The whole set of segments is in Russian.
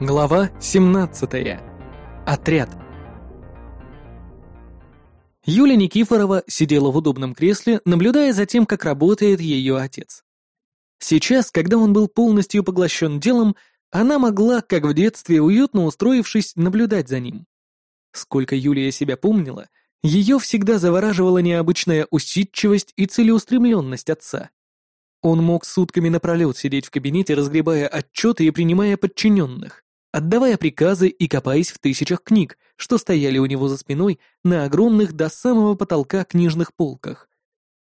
Глава 17. Отряд. Юля Никифорова сидела в удобном кресле, наблюдая за тем, как работает ее отец. Сейчас, когда он был полностью поглощен делом, она могла, как в детстве, уютно устроившись, наблюдать за ним. Сколько Юлия себя помнила, ее всегда завораживала необычная усидчивость и целеустремленность отца. Он мог сутками напролет сидеть в кабинете, разгребая отчеты и принимая подчиненных отдавая приказы и копаясь в тысячах книг, что стояли у него за спиной на огромных до самого потолка книжных полках.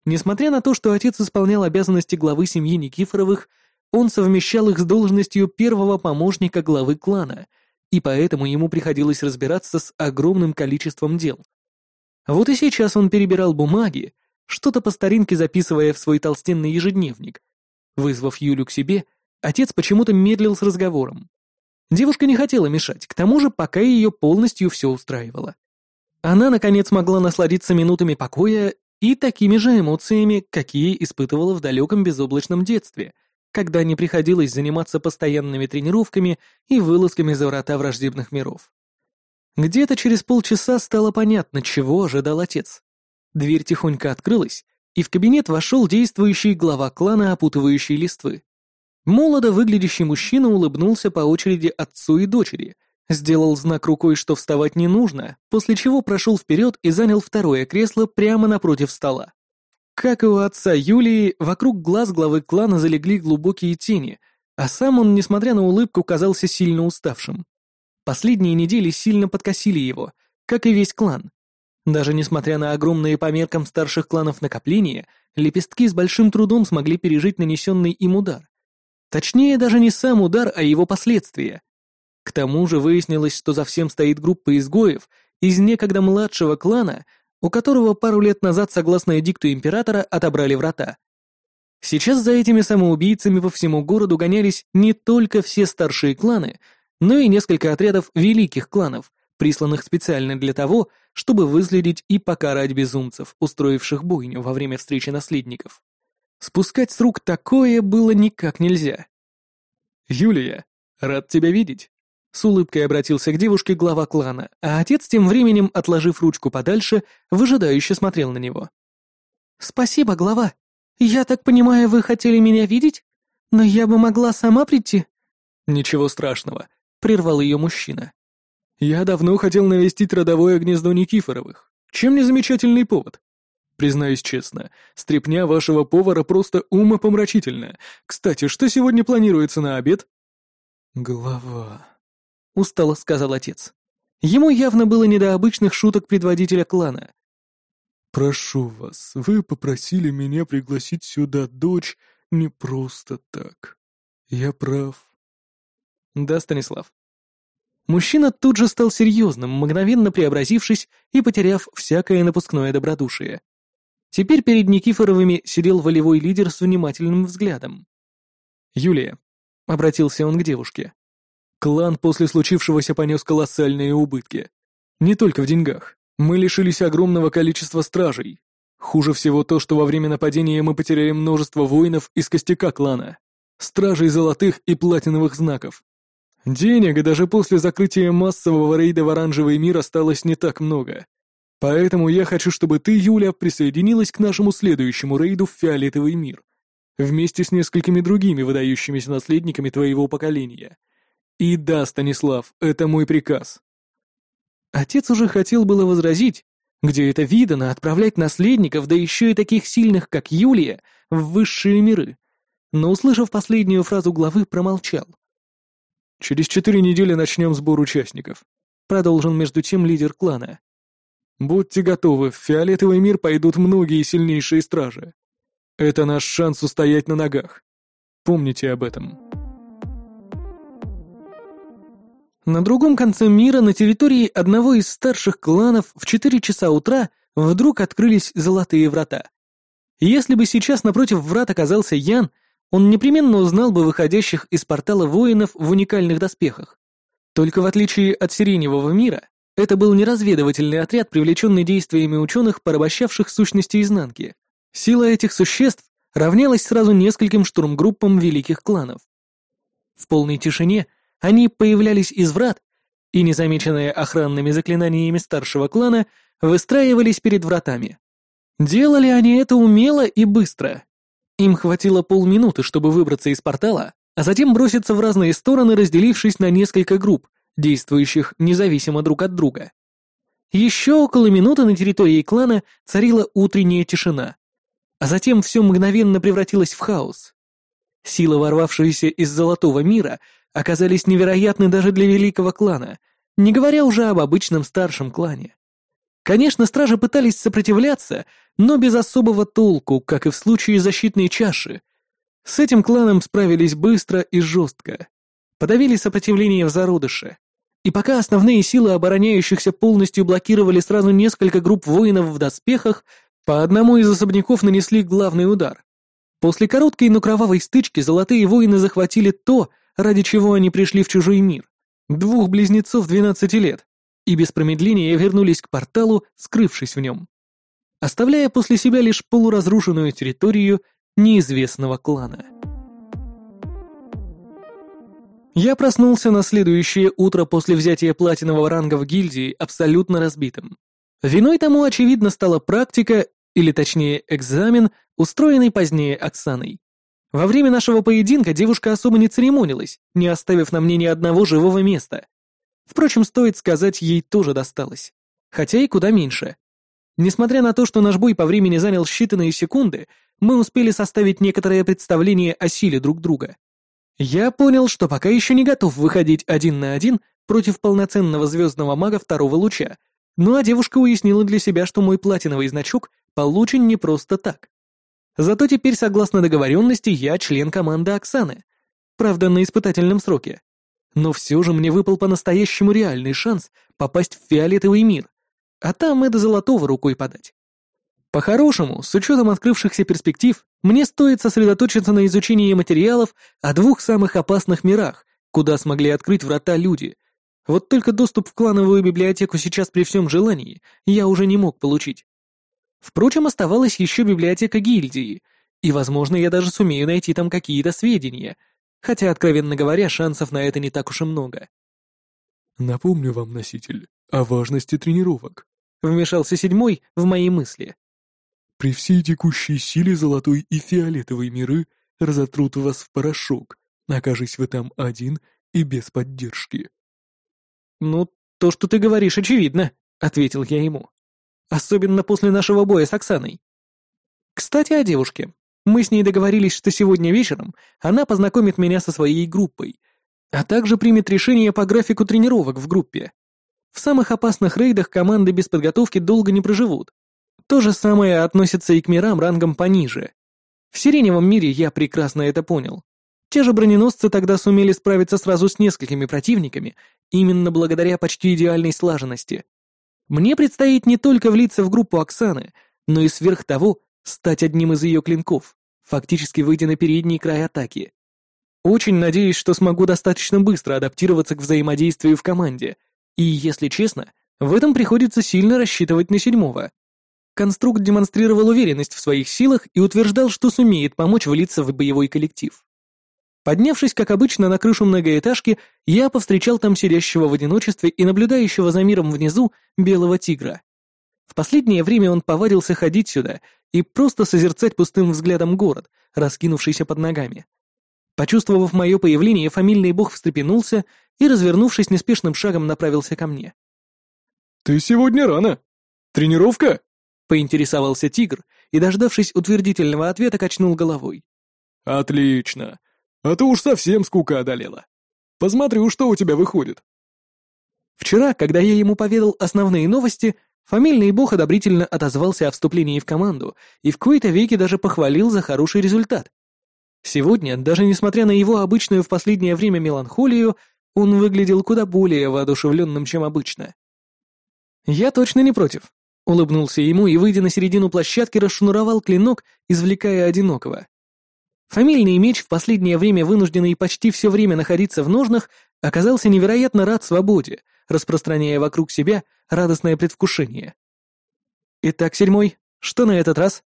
Несмотря на то, что отец исполнял обязанности главы семьи Никифоровых, он совмещал их с должностью первого помощника главы клана, и поэтому ему приходилось разбираться с огромным количеством дел. Вот и сейчас он перебирал бумаги, что-то по старинке записывая в свой толстенный ежедневник. Вызвав Юлю к себе, отец почему-то медлил с разговором. Девушка не хотела мешать, к тому же пока ее полностью все устраивало. Она, наконец, могла насладиться минутами покоя и такими же эмоциями, какие испытывала в далеком безоблачном детстве, когда не приходилось заниматься постоянными тренировками и вылазками за врата враждебных миров. Где-то через полчаса стало понятно, чего ожидал отец. Дверь тихонько открылась, и в кабинет вошел действующий глава клана, опутывающий листвы. Молодо выглядящий мужчина улыбнулся по очереди отцу и дочери, сделал знак рукой, что вставать не нужно, после чего прошел вперед и занял второе кресло прямо напротив стола. Как и у отца Юлии, вокруг глаз главы клана залегли глубокие тени, а сам он, несмотря на улыбку, казался сильно уставшим. Последние недели сильно подкосили его, как и весь клан. Даже несмотря на огромные по меркам старших кланов накопления, лепестки с большим трудом смогли пережить нанесенный им удар. Точнее, даже не сам удар, а его последствия. К тому же выяснилось, что за всем стоит группа изгоев из некогда младшего клана, у которого пару лет назад, согласно эдикту императора, отобрали врата. Сейчас за этими самоубийцами по всему городу гонялись не только все старшие кланы, но и несколько отрядов великих кланов, присланных специально для того, чтобы выследить и покарать безумцев, устроивших бойню во время встречи наследников. Спускать с рук такое было никак нельзя. «Юлия, рад тебя видеть», — с улыбкой обратился к девушке глава клана, а отец тем временем, отложив ручку подальше, выжидающе смотрел на него. «Спасибо, глава. Я так понимаю, вы хотели меня видеть? Но я бы могла сама прийти». «Ничего страшного», — прервал ее мужчина. «Я давно хотел навестить родовое гнездо Никифоровых. Чем не замечательный повод? Признаюсь честно, стряпня вашего повара просто умопомрачительная. Кстати, что сегодня планируется на обед?» «Голова», — устало сказал отец. Ему явно было не до обычных шуток предводителя клана. «Прошу вас, вы попросили меня пригласить сюда дочь не просто так. Я прав». «Да, Станислав». Мужчина тут же стал серьезным, мгновенно преобразившись и потеряв всякое напускное добродушие. Теперь перед Никифоровыми сидел волевой лидер с внимательным взглядом. «Юлия», — обратился он к девушке, — «клан после случившегося понес колоссальные убытки. Не только в деньгах. Мы лишились огромного количества стражей. Хуже всего то, что во время нападения мы потеряли множество воинов из костяка клана, стражей золотых и платиновых знаков. Денег даже после закрытия массового рейда в оранжевый мир осталось не так много. Поэтому я хочу, чтобы ты, Юля, присоединилась к нашему следующему рейду в Фиолетовый мир, вместе с несколькими другими выдающимися наследниками твоего поколения. И да, Станислав, это мой приказ». Отец уже хотел было возразить, где это видано отправлять наследников, да еще и таких сильных, как Юлия, в высшие миры, но, услышав последнюю фразу главы, промолчал. «Через четыре недели начнем сбор участников», — продолжил между тем лидер клана. Будьте готовы, в фиолетовый мир пойдут многие сильнейшие стражи. Это наш шанс устоять на ногах. Помните об этом. На другом конце мира, на территории одного из старших кланов, в 4 часа утра вдруг открылись золотые врата. Если бы сейчас напротив врат оказался Ян, он непременно узнал бы выходящих из портала воинов в уникальных доспехах. Только в отличие от сиреневого мира, это был не разведывательный отряд, привлеченный действиями ученых, порабощавших сущности изнанки. Сила этих существ равнялась сразу нескольким штурмгруппам великих кланов. В полной тишине Они появлялись из врат, и, незамеченные охранными заклинаниями старшего клана, выстраивались перед вратами. Делали они это умело и быстро. Им хватило полминуты, чтобы выбраться из портала, а затем броситься в разные стороны, разделившись на несколько групп, действующих независимо друг от друга. Еще около минуты на территории клана царила утренняя тишина, а затем все мгновенно превратилось в хаос. Силы, ворвавшиеся из Золотого мира, оказались невероятны даже для великого клана, не говоря уже об обычном старшем клане. Конечно, стражи пытались сопротивляться, но без особого толку, как и в случае защитной чаши. С этим кланом справились быстро и жестко. Подавили сопротивление в зародыше. И пока основные силы обороняющихся полностью блокировали сразу несколько групп воинов в доспехах, по одному из особняков нанесли главный удар. После короткой, но кровавой стычки золотые воины захватили то, ради чего они пришли в чужой мир. Двух близнецов 12 лет, и без промедления вернулись к порталу, скрывшись в нем, оставляя после себя лишь полуразрушенную территорию неизвестного клана. Я проснулся на следующее утро после взятия платинового ранга в гильдии абсолютно разбитым. Виной тому, очевидно, стала практика, или точнее экзамен, устроенный позднее Оксаной. Во время нашего поединка девушка особо не церемонилась, не оставив на мне ни одного живого места. Впрочем, стоит сказать, ей тоже досталось. Хотя и куда меньше. Несмотря на то, что наш бой по времени занял считанные секунды, мы успели составить некоторое представление о силе друг друга. Я понял, что пока еще не готов выходить один на один против полноценного звездного мага второго луча, ну а девушка уяснила для себя, что мой платиновый значок получен не просто так. Зато теперь, согласно договоренности, я член команды Оксаны. Правда, на испытательном сроке. Но все же мне выпал по-настоящему реальный шанс попасть в фиолетовый мир, а там и до золотого рукой подать. По-хорошему, с учетом открывшихся перспектив, мне стоит сосредоточиться на изучении материалов о двух самых опасных мирах, куда смогли открыть врата люди. Вот только доступ в клановую библиотеку сейчас при всем желании я уже не мог получить. Впрочем, оставалась еще библиотека гильдии, и, возможно, я даже сумею найти там какие-то сведения — хотя, откровенно говоря, шансов на это не так уж и много. «Напомню вам, носитель, о важности тренировок», — вмешался седьмой в мои мысли. «При всей текущей силе золотой и фиолетовой миры разотрут вас в порошок, окажись вы там один и без поддержки». «Ну, то, что ты говоришь, очевидно», — ответил я ему. «Особенно после нашего боя с Оксаной. Кстати, о девушке. Мы с ней договорились, что сегодня вечером она познакомит меня со своей группой, а также примет решение по графику тренировок в группе. В самых опасных рейдах команды без подготовки долго не проживут. То же самое относится и к мирам рангом пониже. В Сиреневом мире я прекрасно это понял. Те же броненосцы тогда сумели справиться сразу с несколькими противниками, именно благодаря почти идеальной слаженности. Мне предстоит не только влиться в группу Оксаны, но и сверх того стать одним из ее клинков, фактически выйдя на передний край атаки. Очень надеюсь, что смогу достаточно быстро адаптироваться к взаимодействию в команде, и, если честно, в этом приходится сильно рассчитывать на седьмого. Конструкт демонстрировал уверенность в своих силах и утверждал, что сумеет помочь влиться в боевой коллектив. Поднявшись, как обычно, на крышу многоэтажки, я повстречал там сидящего в одиночестве и наблюдающего за миром внизу белого тигра. В последнее время он повадился ходить сюда и просто созерцать пустым взглядом город, раскинувшийся под ногами. Почувствовав мое появление, фамильный бог встрепенулся и, развернувшись неспешным шагом, направился ко мне. «Ты сегодня рано. Тренировка?» — поинтересовался тигр и, дождавшись утвердительного ответа, качнул головой. «Отлично. А то уж совсем скука одолела. Посмотрю, что у тебя выходит». Вчера, когда я ему поведал основные новости, Фамильный бог одобрительно отозвался о вступлении в команду и в кои-то веки даже похвалил за хороший результат. Сегодня, даже несмотря на его обычную в последнее время меланхолию, он выглядел куда более воодушевленным, чем обычно. «Я точно не против», — улыбнулся ему и, выйдя на середину площадки, расшнуровал клинок, извлекая одинокого. Фамильный меч, в последнее время вынужденный почти все время находиться в ножнах, оказался невероятно рад свободе, распространяя вокруг себя радостное предвкушение. Итак, седьмой, что на этот раз?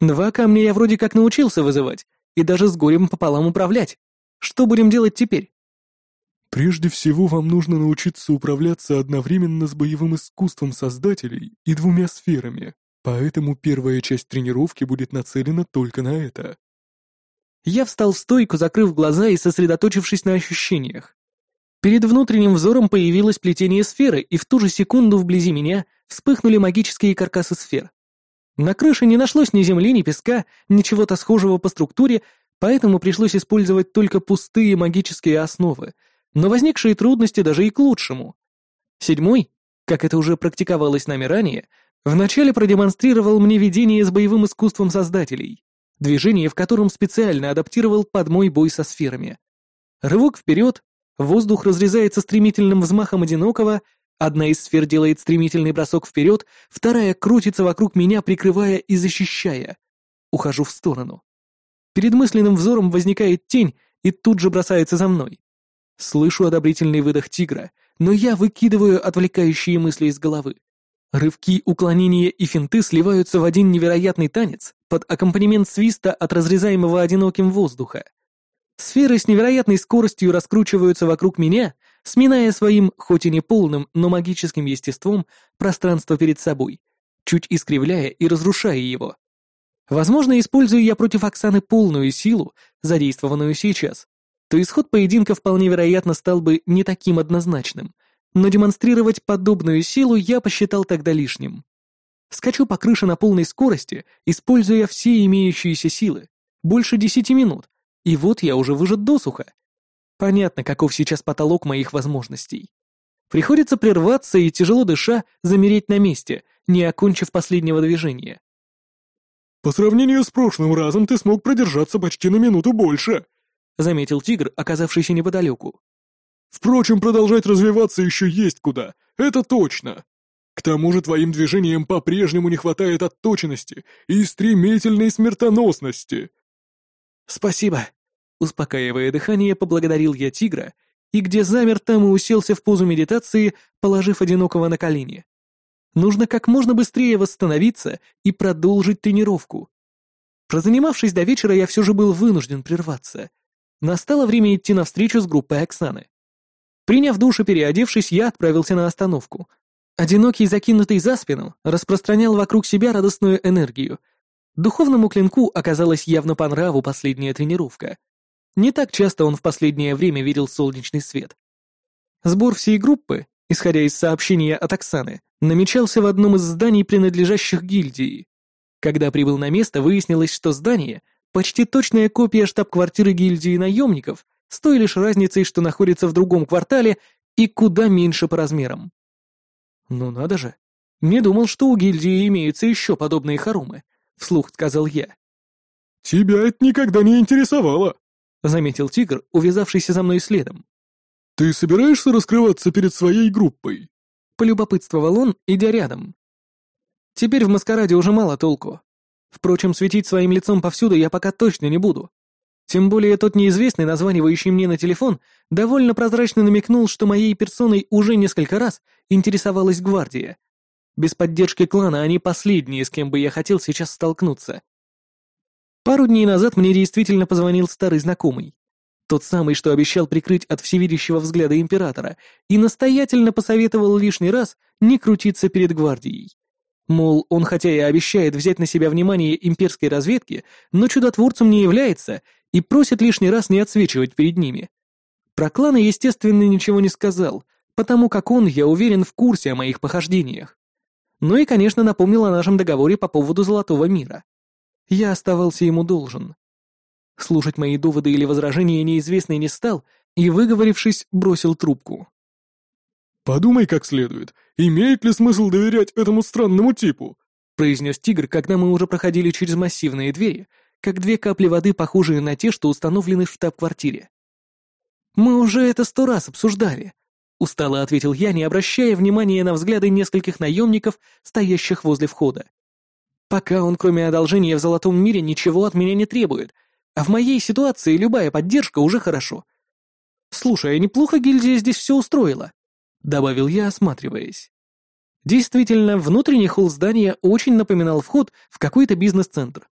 Два камня я вроде как научился вызывать, и даже с горем пополам управлять. Что будем делать теперь? Прежде всего вам нужно научиться управляться одновременно с боевым искусством создателей и двумя сферами, поэтому первая часть тренировки будет нацелена только на это. Я встал в стойку, закрыв глаза и сосредоточившись на ощущениях. Перед внутренним взором появилось плетение сферы, и в ту же секунду вблизи меня вспыхнули магические каркасы сфер. На крыше не нашлось ни земли, ни песка, ничего-то схожего по структуре, поэтому пришлось использовать только пустые магические основы, но возникшие трудности даже и к лучшему. Седьмой, как это уже практиковалось нами ранее, вначале продемонстрировал мне видение с боевым искусством создателей, движение в котором специально адаптировал под мой бой со сферами. Рывок вперед, воздух разрезается стремительным взмахом одинокого, Одна из сфер делает стремительный бросок вперед, вторая крутится вокруг меня, прикрывая и защищая. Ухожу в сторону. Перед мысленным взором возникает тень и тут же бросается за мной. Слышу одобрительный выдох тигра, но я выкидываю отвлекающие мысли из головы. Рывки, уклонения и финты сливаются в один невероятный танец под аккомпанемент свиста от разрезаемого одиноким воздуха. Сферы с невероятной скоростью раскручиваются вокруг меня, сминая своим, хоть и не полным, но магическим естеством, пространство перед собой, чуть искривляя и разрушая его. Возможно, используя я против Оксаны полную силу, задействованную сейчас, то исход поединка вполне вероятно стал бы не таким однозначным, но демонстрировать подобную силу я посчитал тогда лишним. Скачу по крыше на полной скорости, используя все имеющиеся силы, больше десяти минут, и вот я уже выжат досуха, Понятно, каков сейчас потолок моих возможностей. Приходится прерваться и, тяжело дыша, замереть на месте, не окончив последнего движения. «По сравнению с прошлым разом ты смог продержаться почти на минуту больше», — заметил тигр, оказавшийся неподалеку. «Впрочем, продолжать развиваться еще есть куда, это точно. К тому же твоим движениям по-прежнему не хватает отточенности и стремительной смертоносности». «Спасибо», Успокаивая дыхание, поблагодарил я тигра, и где замер, там и уселся в позу медитации, положив одинокого на колени. Нужно как можно быстрее восстановиться и продолжить тренировку. Прозанимавшись до вечера, я все же был вынужден прерваться. Настало время идти навстречу с группой Оксаны. Приняв душ и переодевшись, я отправился на остановку. Одинокий, закинутый за спину, распространял вокруг себя радостную энергию. Духовному клинку оказалась явно по нраву последняя тренировка — не так часто он в последнее время видел солнечный свет. Сбор всей группы, исходя из сообщения от Оксаны, намечался в одном из зданий, принадлежащих гильдии. Когда прибыл на место, выяснилось, что здание — почти точная копия штаб-квартиры гильдии наемников, с той лишь разницей, что находится в другом квартале и куда меньше по размерам. «Ну надо же! Не думал, что у гильдии имеются еще подобные хорумы», — вслух сказал я. «Тебя это никогда не интересовало», — заметил тигр, увязавшийся за мной следом. «Ты собираешься раскрываться перед своей группой?» — полюбопытствовал он, идя рядом. «Теперь в маскараде уже мало толку. Впрочем, светить своим лицом повсюду я пока точно не буду. Тем более тот неизвестный, названивающий мне на телефон, довольно прозрачно намекнул, что моей персоной уже несколько раз интересовалась гвардия. Без поддержки клана они последние, с кем бы я хотел сейчас столкнуться. Пару дней назад мне действительно позвонил старый знакомый. Тот самый, что обещал прикрыть от всевидящего взгляда императора, и настоятельно посоветовал лишний раз не крутиться перед гвардией. Мол, он хотя и обещает взять на себя внимание имперской разведки, но чудотворцем не является и просит лишний раз не отсвечивать перед ними. Про кланы, естественно, ничего не сказал, потому как он, я уверен, в курсе о моих похождениях. Ну и, конечно, напомнил о нашем договоре по поводу Золотого мира. Я оставался ему должен. Слушать мои доводы или возражения неизвестный не стал и, выговорившись, бросил трубку. «Подумай как следует, имеет ли смысл доверять этому странному типу?» произнес тигр, когда мы уже проходили через массивные двери, как две капли воды, похожие на те, что установлены в штаб-квартире. «Мы уже это сто раз обсуждали», — устало ответил я, не обращая внимания на взгляды нескольких наемников, стоящих возле входа. Пока он, кроме одолжения в золотом мире, ничего от меня не требует, а в моей ситуации любая поддержка уже хорошо. Слушай, а неплохо гильдия здесь все устроила, добавил я, осматриваясь. Действительно, внутренний холл здания очень напоминал вход в какой-то бизнес-центр.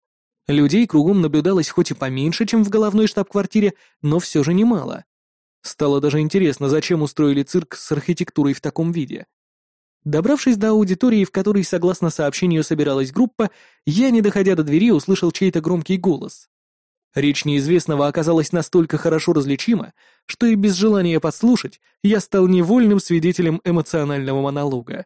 Людей кругом наблюдалось хоть и поменьше, чем в головной штаб-квартире, но все же немало. Стало даже интересно, зачем устроили цирк с архитектурой в таком виде. Добравшись до аудитории, в которой, согласно сообщению, собиралась группа, я, не доходя до двери, услышал чей-то громкий голос. Речь неизвестного оказалась настолько хорошо различима, что и без желания подслушать я стал невольным свидетелем эмоционального монолога.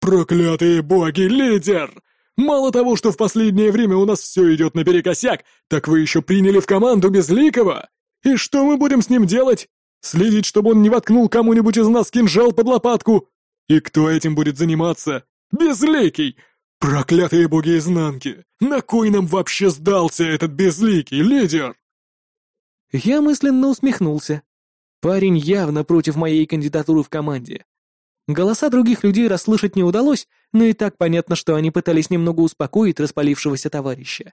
«Проклятые боги, лидер! Мало того, что в последнее время у нас все идет наперекосяк, так вы еще приняли в команду Безликого! И что мы будем с ним делать? Следить, чтобы он не воткнул кому-нибудь из нас кинжал под лопатку? И кто этим будет заниматься? Безликий! Проклятые боги изнанки! На кой нам вообще сдался этот безликий лидер? Я мысленно усмехнулся. Парень явно против моей кандидатуры в команде. Голоса других людей расслышать не удалось, но и так понятно, что они пытались немного успокоить распалившегося товарища.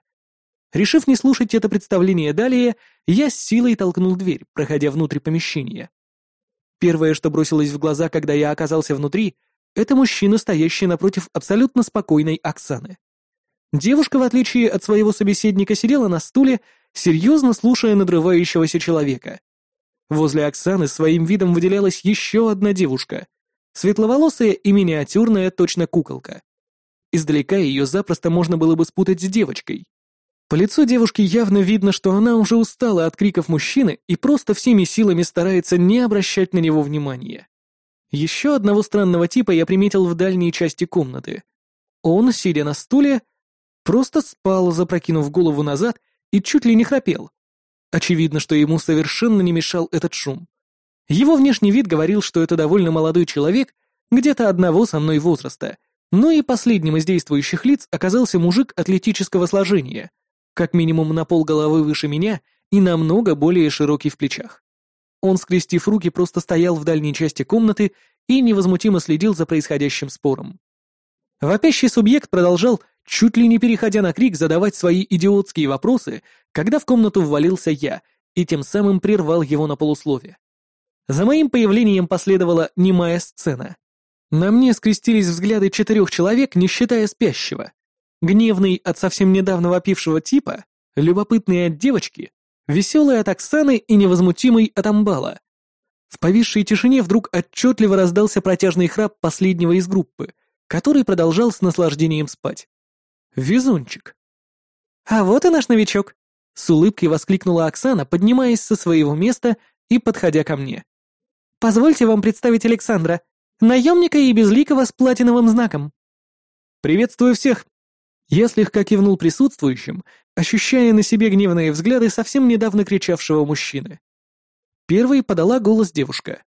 Решив не слушать это представление далее, я с силой толкнул дверь, проходя внутрь помещения. Первое, что бросилось в глаза, когда я оказался внутри, это мужчина, стоящий напротив абсолютно спокойной Оксаны. Девушка, в отличие от своего собеседника, сидела на стуле, серьезно слушая надрывающегося человека. Возле Оксаны своим видом выделялась еще одна девушка, светловолосая и миниатюрная точно куколка. Издалека ее запросто можно было бы спутать с девочкой. По лицу девушки явно видно, что она уже устала от криков мужчины и просто всеми силами старается не обращать на него внимания. Еще одного странного типа я приметил в дальней части комнаты. Он, сидя на стуле, просто спал, запрокинув голову назад и чуть ли не храпел. Очевидно, что ему совершенно не мешал этот шум. Его внешний вид говорил, что это довольно молодой человек, где-то одного со мной возраста, но и последним из действующих лиц оказался мужик атлетического сложения, как минимум на пол головы выше меня и намного более широкий в плечах. Он, скрестив руки, просто стоял в дальней части комнаты и невозмутимо следил за происходящим спором. Вопящий субъект продолжал, чуть ли не переходя на крик, задавать свои идиотские вопросы, когда в комнату ввалился я и тем самым прервал его на полуслове. За моим появлением последовала немая сцена. На мне скрестились взгляды четырех человек, не считая спящего. Гневный от совсем недавно вопившего типа, любопытный от девочки, веселый от Оксаны и невозмутимый от Амбала. В повисшей тишине вдруг отчетливо раздался протяжный храп последнего из группы, который продолжал с наслаждением спать. Везунчик. «А вот и наш новичок!» — с улыбкой воскликнула Оксана, поднимаясь со своего места и подходя ко мне. «Позвольте вам представить Александра, наемника и безликого с платиновым знаком». «Приветствую всех!» Я слегка кивнул присутствующим, ощущая на себе гневные взгляды совсем недавно кричавшего мужчины. Первой подала голос девушка.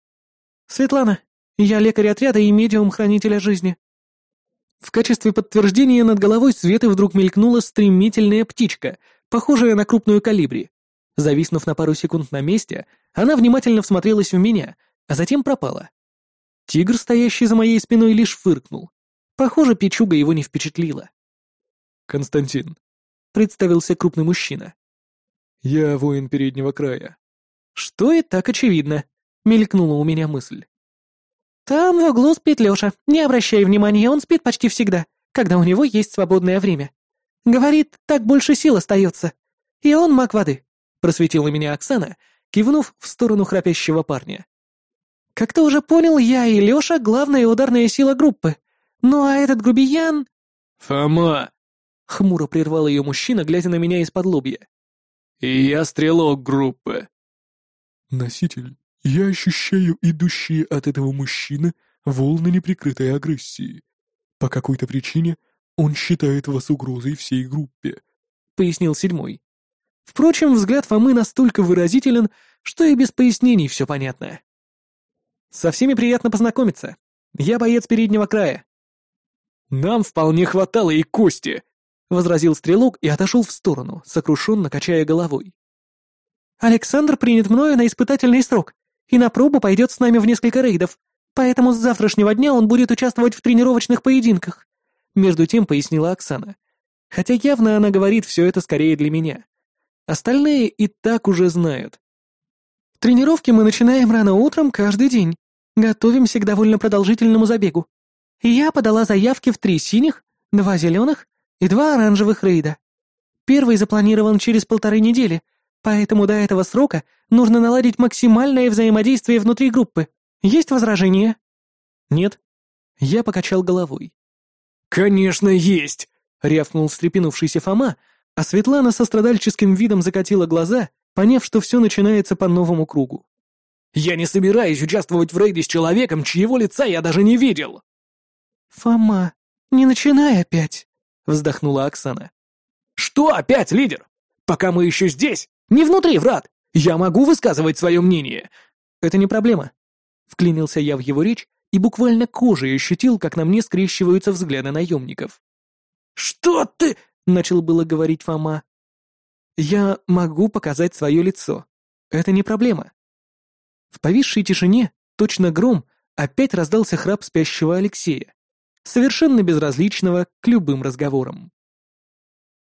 «Светлана, я лекарь отряда и медиум хранителя жизни». В качестве подтверждения над головой Светы вдруг мелькнула стремительная птичка, похожая на крупную калибри. Зависнув на пару секунд на месте, она внимательно всмотрелась в меня, а затем пропала. Тигр, стоящий за моей спиной, лишь фыркнул. Похоже, печуга его не впечатлила. Константин», — представился крупный мужчина. «Я воин переднего края». «Что и так очевидно», — мелькнула у меня мысль. «Там в углу спит Лёша. Не обращай внимания, он спит почти всегда, когда у него есть свободное время. Говорит, так больше сил остается. И он маг воды», — просветила меня Оксана, кивнув в сторону храпящего парня. «Как ты уже понял, я и Лёша — главная ударная сила группы. Ну а этот грубиян...» «Фома!» Хмуро прервал ее мужчина, глядя на меня из-под лобья. «И я стрелок группы». «Носитель, я ощущаю идущие от этого мужчины волны неприкрытой агрессии. По какой-то причине он считает вас угрозой всей группе», — пояснил седьмой. Впрочем, взгляд Фомы настолько выразителен, что и без пояснений все понятно. «Со всеми приятно познакомиться. Я боец переднего края». «Нам вполне хватало и кости», — возразил стрелок и отошел в сторону, сокрушенно качая головой. «Александр принят мною на испытательный срок и на пробу пойдет с нами в несколько рейдов, поэтому с завтрашнего дня он будет участвовать в тренировочных поединках», — между тем пояснила Оксана. Хотя явно она говорит все это скорее для меня. Остальные и так уже знают. Тренировки мы начинаем рано утром каждый день. Готовимся к довольно продолжительному забегу. Я подала заявки в три синих, два зеленых и два оранжевых рейда. Первый запланирован через полторы недели, Поэтому до этого срока нужно наладить максимальное взаимодействие внутри группы. Есть возражения?» «Нет». Я покачал головой. «Конечно есть!» — рявкнул встрепенувшийся Фома, а Светлана со страдальческим видом закатила глаза, поняв, что все начинается по новому кругу. «Я не собираюсь участвовать в рейде с человеком, чьего лица я даже не видел!» «Фома, не начинай опять!» — вздохнула Оксана. «Что опять, лидер? Пока мы еще здесь, не внутри врат, я могу высказывать свое мнение!» «Это не проблема!» — вклинился я в его речь и буквально кожей ощутил, как на мне скрещиваются взгляды наемников. «Что ты?» — начал было говорить Фома. «Я могу показать свое лицо. Это не проблема». В повисшей тишине, точно гром, опять раздался храп спящего Алексея, совершенно безразличного к любым разговорам.